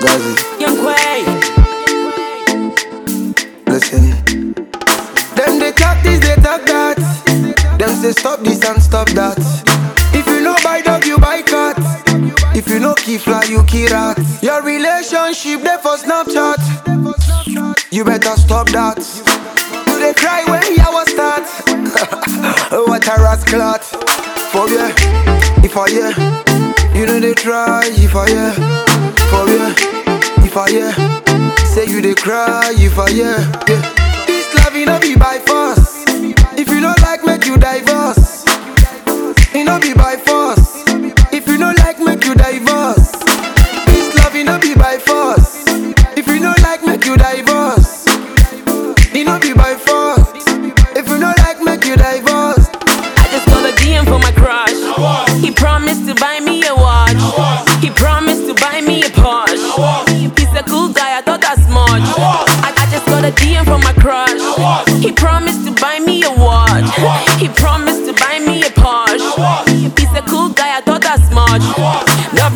Gazi. Young Quay. Listen. Them they talk this, they talk that. Them say stop this and stop that. If you know buy dog, you buy cat. If you know key fly, you key rat. Your relationship they for Snapchat. You better stop that. Do they cry when I was start? what a rascal! For yeah, if I yeah, you know they try if I yeah for yeah, if I yeah, say you they cry. If I yeah, yeah. This love you know be by force. If you don't like, make you divorce. No be by force. If you don't like, make you divorce. This love it no be by force. If you don't like, make you divorce.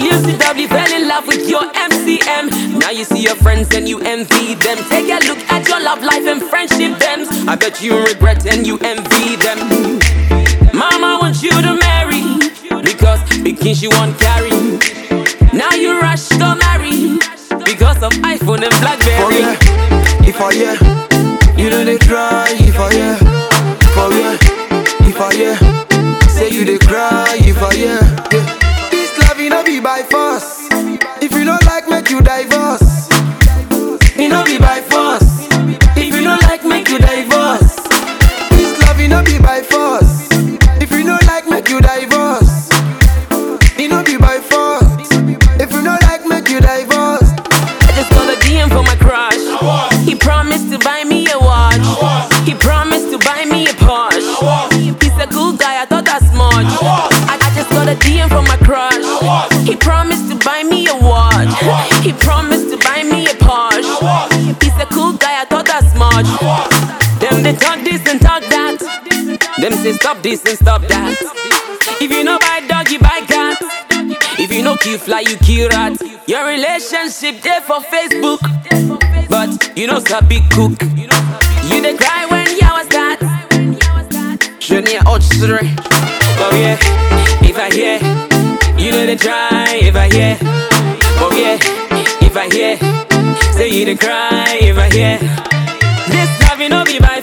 WCW fell in love with your MCM. Now you see your friends and you envy them. Take a look at your love life and friendship them. I bet you regret and you envy them. Mama wants you to marry because because she won't carry. Now you rush to marry because of iPhone and BlackBerry. if I yeah, you know they try. If I yeah, for yeah, if I yeah, say you they cry. If I you divorce. It no be by force. If you don't like, make you divorce. This love it no be by force. If you don't like, make you divorce. It no be by force. If you don't like, make you divorce. I just got a DM from my crush. He promised to buy me a watch. He promised to buy me a Porsche. He's a cool guy, I thought that's much. I, I just got a DM from my crush. He promised to buy me a watch. He promised to buy me a Porsche. He's a cool guy, I thought that's much. Them they talk this and talk that. Them say stop this and stop that. If you know buy dog, you buy cat. If you know kill fly, you kill rat. Your relationship there for Facebook, but you know sabi cook. You dey cry when you was that. Je n'ai autre Oh yeah, if I hear, you know they try. If I hear, if I hear, say you dey cry. If I hear, this love you know be by